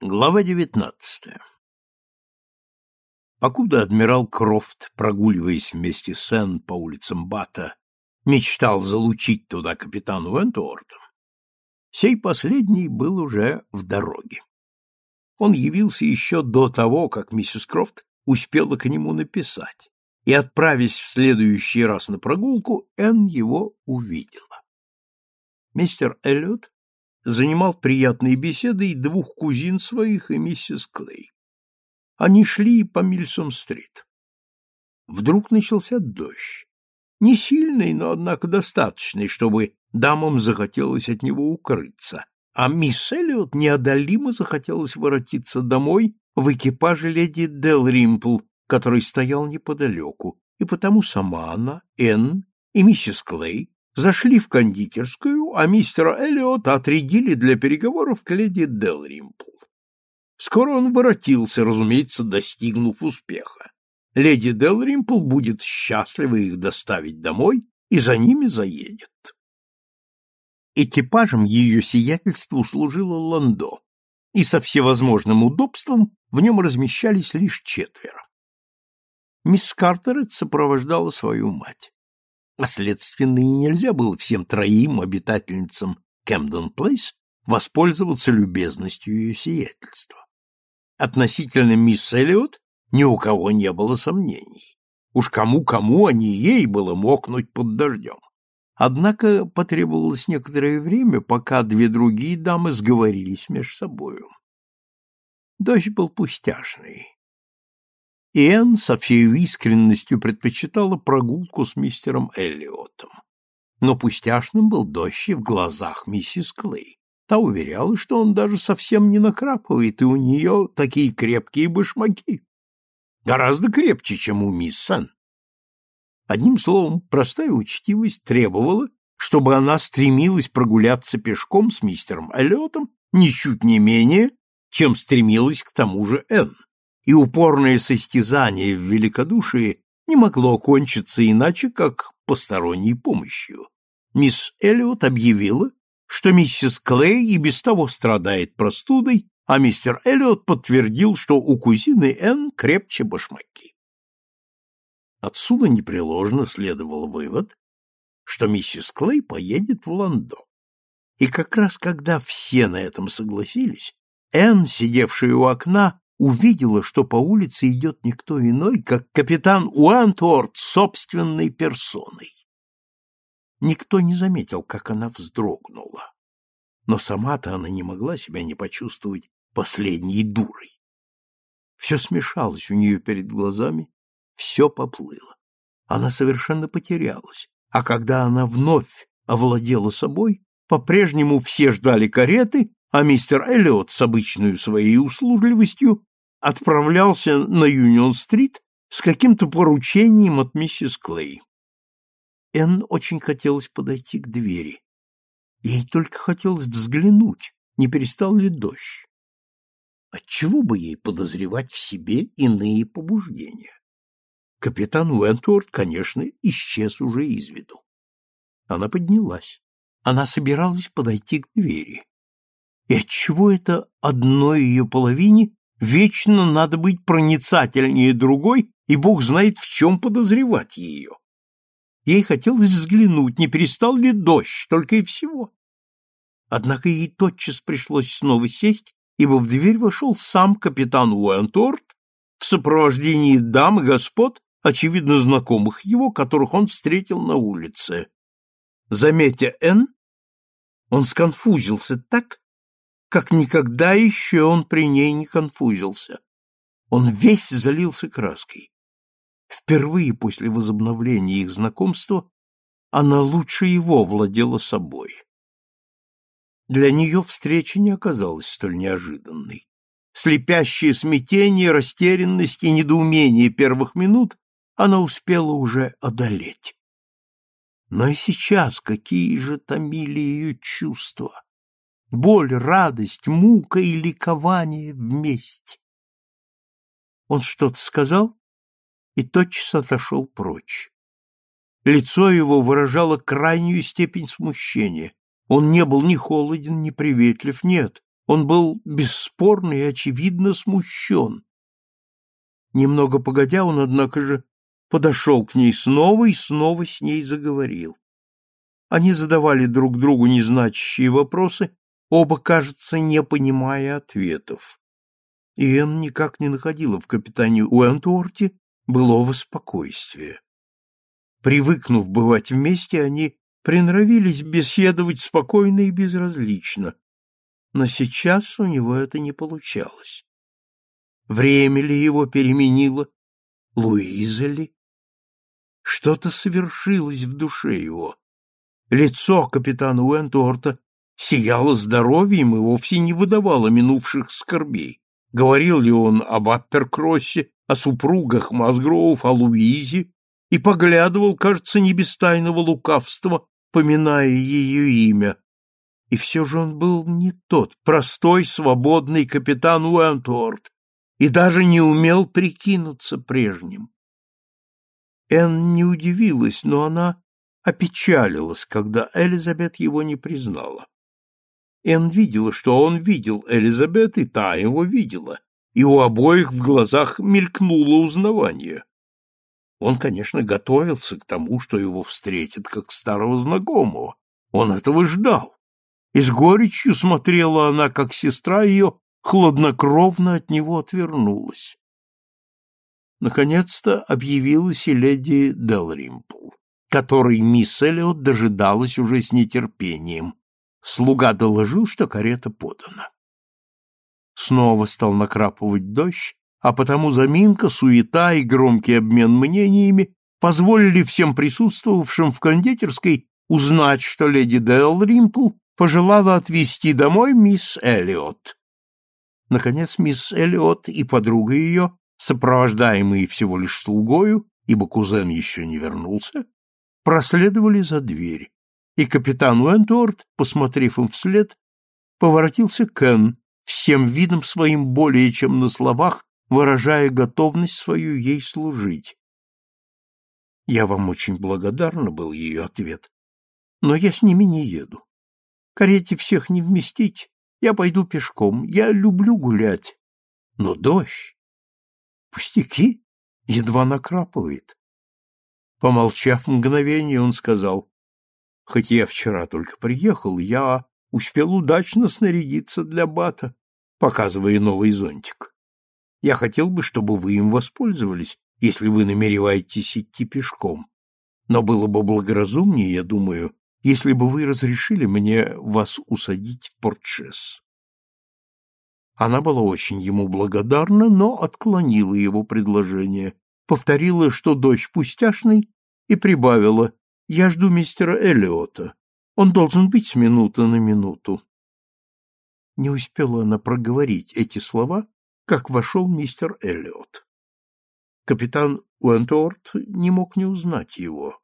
Глава девятнадцатая Покуда адмирал Крофт, прогуливаясь вместе с Энн по улицам Бата, мечтал залучить туда капитана Вентуорта, сей последний был уже в дороге. Он явился еще до того, как миссис Крофт успела к нему написать, и, отправясь в следующий раз на прогулку, Энн его увидела. Мистер Эллиот занимал приятные беседы и двух кузин своих и миссис Клей. Они шли по Мильсом-стрит. Вдруг начался дождь. Не сильный, но, однако, достаточный, чтобы дамам захотелось от него укрыться, а мисс Эллиот неодолимо захотелось воротиться домой в экипаже леди Делримпл, который стоял неподалеку, и потому сама она, Энн и миссис Клей зашли в кондитерскую, а мистера Эллиота отрядили для переговоров к леди Делримпл. Скоро он воротился, разумеется, достигнув успеха. Леди Делримпл будет счастлива их доставить домой и за ними заедет. Экипажем ее сиятельству служило ландо, и со всевозможным удобством в нем размещались лишь четверо. Мисс Картерет сопровождала свою мать. А следственно и нельзя было всем троим обитательницам Кэмдон Плейс воспользоваться любезностью ее сиятельства. Относительно мисс Эллиот ни у кого не было сомнений. Уж кому-кому, а не ей было мокнуть под дождем. Однако потребовалось некоторое время, пока две другие дамы сговорились между собою. Дождь был пустяшный. И Энн со всей искренностью предпочитала прогулку с мистером Эллиотом. Но пустяшным был дождь в глазах миссис Клей. Та уверяла, что он даже совсем не накрапывает, и у нее такие крепкие башмаки. Гораздо крепче, чем у мисс Сэн. Одним словом, простая учтивость требовала, чтобы она стремилась прогуляться пешком с мистером Эллиотом ничуть не менее, чем стремилась к тому же Энн. И упорное состязание в великодушии не могло кончиться иначе, как посторонней помощью. Мисс Эллиот объявила, что миссис Клей и без того страдает простудой, а мистер Эллиот подтвердил, что у кузины Энн крепче башмаки. Отсюда непреложно следовал вывод, что миссис Клей поедет в Лондо. И как раз когда все на этом согласились, Энн, сидевшая у окна, увидела, что по улице идет никто иной, как капитан Уантворд собственной персоной. Никто не заметил, как она вздрогнула. Но сама-то она не могла себя не почувствовать последней дурой. Все смешалось у нее перед глазами, все поплыло. Она совершенно потерялась, а когда она вновь овладела собой, по-прежнему все ждали кареты, а мистер Эллиот с обычной своей услужливостью отправлялся на Юнион-стрит с каким-то поручением от миссис Клей. Энн очень хотелось подойти к двери. Ей только хотелось взглянуть, не перестал ли дождь. Отчего бы ей подозревать в себе иные побуждения? Капитан Уэнтворд, конечно, исчез уже из виду. Она поднялась. Она собиралась подойти к двери. И отчего это одной ее половине вечно надо быть проницательнее другой, и Бог знает, в чем подозревать ее? Ей хотелось взглянуть, не перестал ли дождь, только и всего. Однако ей тотчас пришлось снова сесть, ибо в дверь вошел сам капитан Уэнторт в сопровождении дам и господ, очевидно знакомых его, которых он встретил на улице. Заметя Н, он сконфузился так, как никогда еще он при ней не конфузился. Он весь залился краской. Впервые после возобновления их знакомства она лучше его владела собой. Для нее встреча не оказалась столь неожиданной. Слепящее смятение, растерянность и недоумение первых минут она успела уже одолеть. Но и сейчас какие же томили ее чувства! Боль, радость, мука и ликование вместе. Он что-то сказал, и тотчас отошел прочь. Лицо его выражало крайнюю степень смущения. Он не был ни холоден, ни приветлив, нет. Он был бесспорно и очевидно смущен. Немного погодя, он, однако же, подошел к ней снова и снова с ней заговорил. Они задавали друг другу незначащие вопросы, оба, кажется, не понимая ответов. И Энн никак не находила в капитане Уэнтуорте былого спокойствия. Привыкнув бывать вместе, они приноровились беседовать спокойно и безразлично. Но сейчас у него это не получалось. Время ли его переменило? Луиза ли? Что-то совершилось в душе его. Лицо капитана Уэнтуорта сияло здоровьем и вовсе не выдавало минувших скорбей. Говорил ли он об Апперкроссе, о супругах Мазгроув, о Луизе, и поглядывал, кажется, не без тайного лукавства, поминая ее имя. И все же он был не тот простой, свободный капитан Уэнтуорт, и даже не умел прикинуться прежним. Энн не удивилась, но она опечалилась, когда Элизабет его не признала. Энн видела, что он видел Элизабет, и та его видела, и у обоих в глазах мелькнуло узнавание. Он, конечно, готовился к тому, что его встретят как старого знакомого. Он этого ждал. И с горечью смотрела она, как сестра ее хладнокровно от него отвернулась. Наконец-то объявилась и леди Делримпл, которой мисс Эллиот дожидалась уже с нетерпением. Слуга доложил, что карета подана. Снова стал накрапывать дождь, а потому заминка, суета и громкий обмен мнениями позволили всем присутствовавшим в кондитерской узнать, что леди Делримпл пожелала отвезти домой мисс Эллиот. Наконец мисс Эллиот и подруга ее, сопровождаемые всего лишь слугою, ибо кузен еще не вернулся, проследовали за дверь, и капитан Уэнтуорт, посмотрев им вслед, поворотился к Энн, всем видом своим более чем на словах, выражая готовность свою ей служить. Я вам очень благодарна, был ее ответ, но я с ними не еду. Карете всех не вместить, я пойду пешком, я люблю гулять. Но дождь... Пустяки, едва накрапывает. Помолчав мгновение, он сказал, хоть я вчера только приехал, я успел удачно снарядиться для бата, показывая новый зонтик. Я хотел бы, чтобы вы им воспользовались, если вы намереваетесь идти пешком. Но было бы благоразумнее, я думаю, если бы вы разрешили мне вас усадить в портшес. Она была очень ему благодарна, но отклонила его предложение, повторила, что дождь пустяшный, и прибавила, «Я жду мистера Эллиота. Он должен быть с минуты на минуту». Не успела она проговорить эти слова, как вошел мистер Эллиот. Капитан Уэнтуорт не мог не узнать его.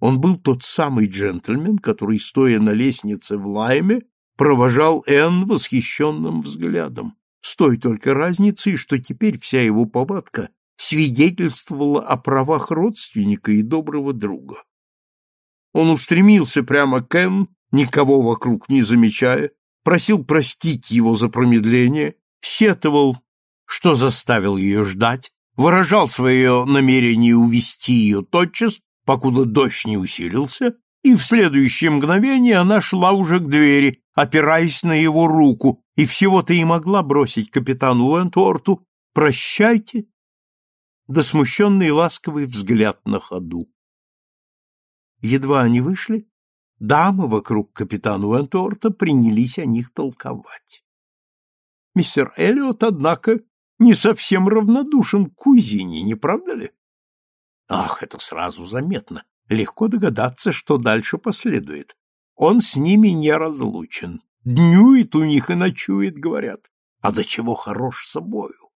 Он был тот самый джентльмен, который, стоя на лестнице в Лайме, провожал Энн восхищенным взглядом, с той только разницей, что теперь вся его повадка свидетельствовала о правах родственника и доброго друга. Он устремился прямо к Энн, никого вокруг не замечая, просил простить его за промедление, сетовал, что заставил ее ждать, выражал свое намерение увести ее тотчас покуда дождь не усилился, и в следующее мгновение она шла уже к двери, опираясь на его руку, и всего-то и могла бросить капитану Уэнтуорту «Прощайте!» да смущенный ласковый взгляд на ходу. Едва они вышли, дамы вокруг капитана Уэнтуорта принялись о них толковать. Мистер Эллиот, однако, не совсем равнодушен к кузине, не правда ли? Ах, это сразу заметно. Легко догадаться, что дальше последует. Он с ними не разлучен. Днюет у них и ночует, говорят. А до чего хорош собою.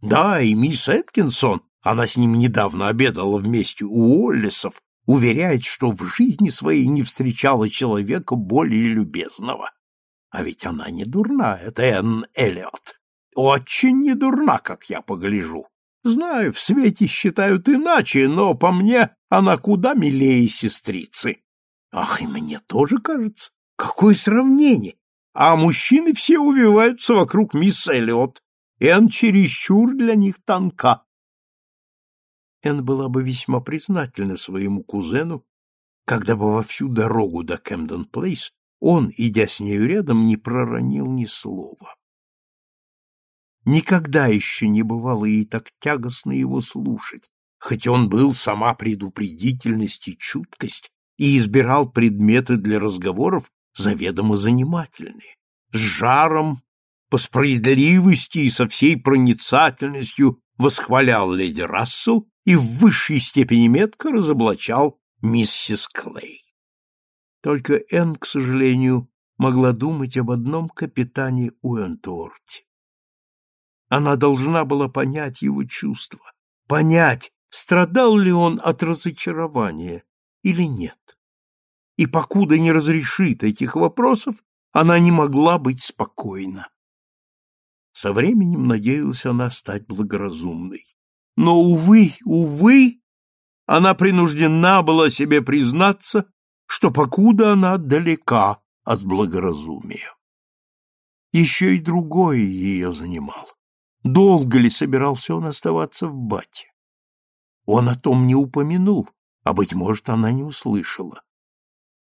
Да, и мисс Эткинсон, она с ним недавно обедала вместе у Оллисов, уверяет, что в жизни своей не встречала человека более любезного. А ведь она не дурна, это Энн Эллиот. Очень не дурна, как я погляжу. Знаю, в свете считают иначе, но по мне она куда милее сестрицы. Ах, и мне тоже кажется. Какое сравнение! а мужчины все увиваются вокруг мисс Эллиот. Энн чересчур для них тонка. Энн была бы весьма признательна своему кузену, когда бы во всю дорогу до Кэмден-Плейс он, идя с нею рядом, не проронил ни слова. Никогда еще не бывало ей так тягостно его слушать, хоть он был сама предупредительность и чуткость и избирал предметы для разговоров заведомо занимательные, с жаром, по справедливости и со всей проницательностью восхвалял леди Рассел и в высшей степени метко разоблачал миссис Клей. Только Энн, к сожалению, могла думать об одном капитане Уэнтуорте. Она должна была понять его чувства, понять, страдал ли он от разочарования или нет. И покуда не разрешит этих вопросов, она не могла быть спокойна. Со временем надеялась она стать благоразумной. Но, увы, увы, она принуждена была себе признаться, что покуда она далека от благоразумия. Еще и другое ее занимало. Долго ли собирался он оставаться в бате? Он о том не упомянул, а, быть может, она не услышала.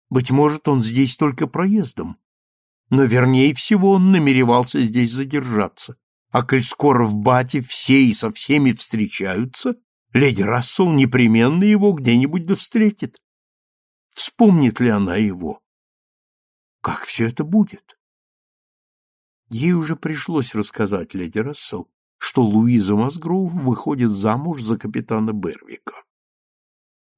Быть может, он здесь только проездом. Но, вернее всего, он намеревался здесь задержаться. А коль скоро в бате все и со всеми встречаются, леди Рассел непременно его где-нибудь да встретит. Вспомнит ли она его? Как все это будет? Ей уже пришлось рассказать леди Рассел, что Луиза Мазгроув выходит замуж за капитана Бервика.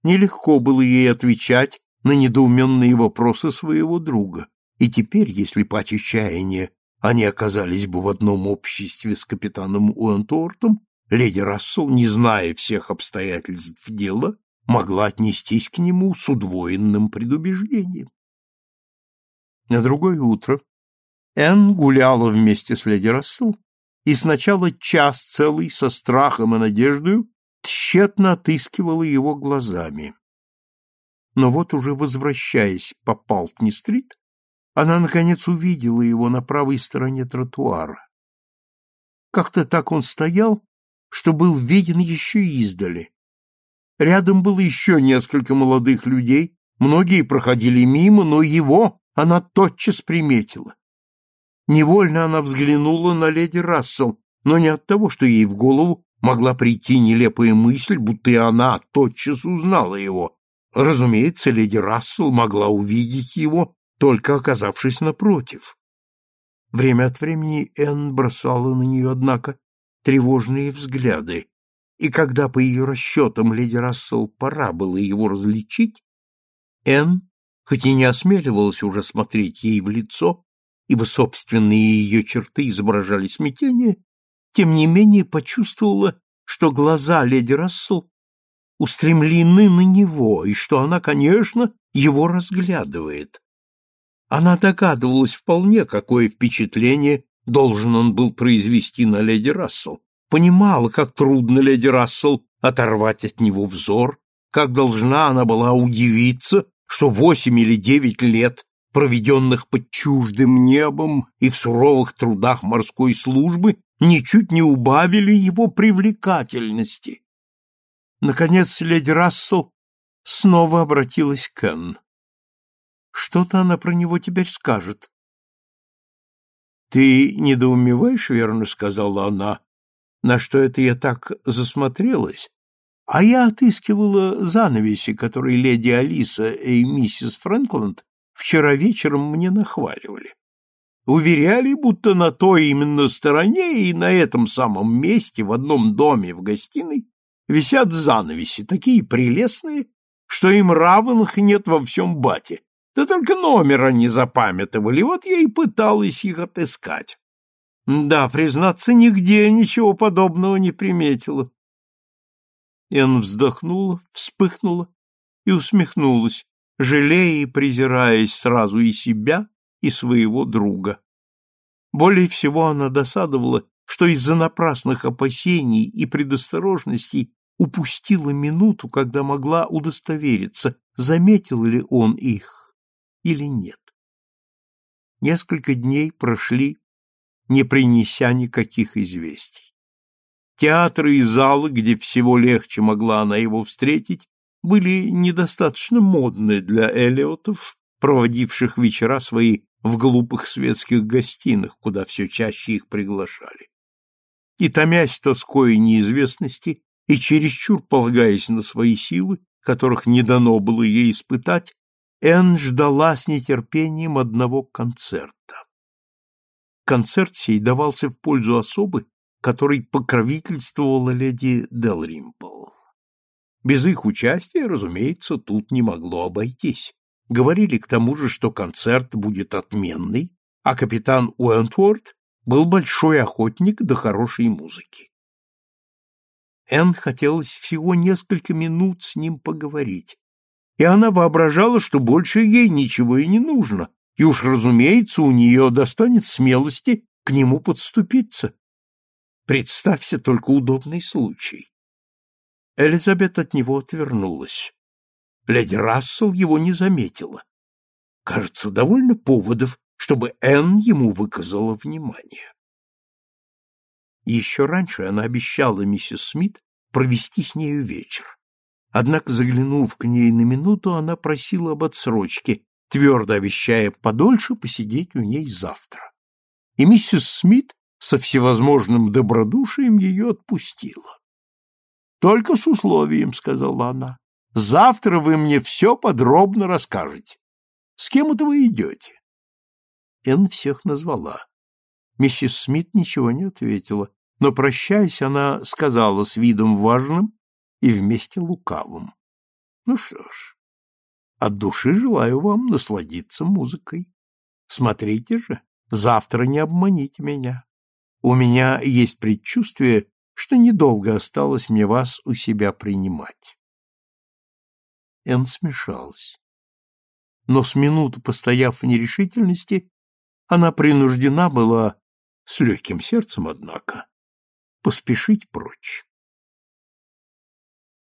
Нелегко было ей отвечать на недоуменные вопросы своего друга, и теперь, если по отчаянию они оказались бы в одном обществе с капитаном Уэнтортом, леди Рассел, не зная всех обстоятельств дела, могла отнестись к нему с удвоенным предубеждением. На другое утро Энн гуляла вместе с леди Рассел и сначала час целый со страхом и надеждой тщетно отыскивала его глазами. Но вот уже возвращаясь по Палтни-стрит, она, наконец, увидела его на правой стороне тротуара. Как-то так он стоял, что был виден еще издали. Рядом было еще несколько молодых людей, многие проходили мимо, но его она тотчас приметила. Невольно она взглянула на леди Рассел, но не от того, что ей в голову могла прийти нелепая мысль, будто и она тотчас узнала его. Разумеется, леди Рассел могла увидеть его, только оказавшись напротив. Время от времени Энн бросала на нее, однако, тревожные взгляды, и когда по ее расчетам леди Рассел пора было его различить, Энн, хоть и не осмеливалась уже смотреть ей в лицо, ибо собственные ее черты изображали смятение, тем не менее почувствовала, что глаза леди Рассел устремлены на него, и что она, конечно, его разглядывает. Она догадывалась вполне, какое впечатление должен он был произвести на леди Рассел, понимала, как трудно леди Рассел оторвать от него взор, как должна она была удивиться, что восемь или девять лет проведенных под чуждым небом и в суровых трудах морской службы, ничуть не убавили его привлекательности. Наконец леди Рассел снова обратилась к Энн. Что-то она про него теперь скажет. — Ты недоумеваешь, верно, — сказала она, — на что это я так засмотрелась? А я отыскивала занавеси, которые леди Алиса и миссис Фрэнкланд вчера вечером мне нахваливали. Уверяли, будто на той именно стороне и на этом самом месте, в одном доме в гостиной, висят занавеси, такие прелестные, что им равных нет во всем бате. Да только номера не запамятовали, вот я и пыталась их отыскать. Да, признаться, нигде ничего подобного не приметила. Эн вздохнула, вспыхнула и усмехнулась, жалея и презираясь сразу и себя, и своего друга. Более всего она досадовала, что из-за напрасных опасений и предосторожностей упустила минуту, когда могла удостовериться, заметил ли он их или нет. Несколько дней прошли, не принеся никаких известий. Театры и залы, где всего легче могла она его встретить, были недостаточно модны для Элиотов, проводивших вечера свои в глупых светских гостиных, куда все чаще их приглашали. И, томясь тоской и неизвестности, и чересчур полагаясь на свои силы, которых не дано было ей испытать, Энн ждала с нетерпением одного концерта. Концерт сей давался в пользу особы, которой покровительствовала леди Делримпл. Без их участия, разумеется, тут не могло обойтись. Говорили к тому же, что концерт будет отменный, а капитан Уэнтворд был большой охотник до хорошей музыки. Энн хотелось всего несколько минут с ним поговорить, и она воображала, что больше ей ничего и не нужно, и уж, разумеется, у нее достанет смелости к нему подступиться. Представься только удобный случай. Элизабет от него отвернулась. Леди Рассел его не заметила. Кажется, довольно поводов, чтобы Энн ему выказала внимание. Еще раньше она обещала миссис Смит провести с нею вечер. Однако, заглянув к ней на минуту, она просила об отсрочке, твердо обещая подольше посидеть у ней завтра. И миссис Смит со всевозможным добродушием ее отпустила. «Только с условием», — сказала она. «Завтра вы мне все подробно расскажете. С кем это вы идете?» Энн всех назвала. Миссис Смит ничего не ответила, но, прощаясь, она сказала с видом важным и вместе лукавым. «Ну что ж, от души желаю вам насладиться музыкой. Смотрите же, завтра не обманите меня. У меня есть предчувствие, что недолго осталось мне вас у себя принимать. Энн смешалась. Но с минуту постояв в нерешительности, она принуждена была, с легким сердцем, однако, поспешить прочь.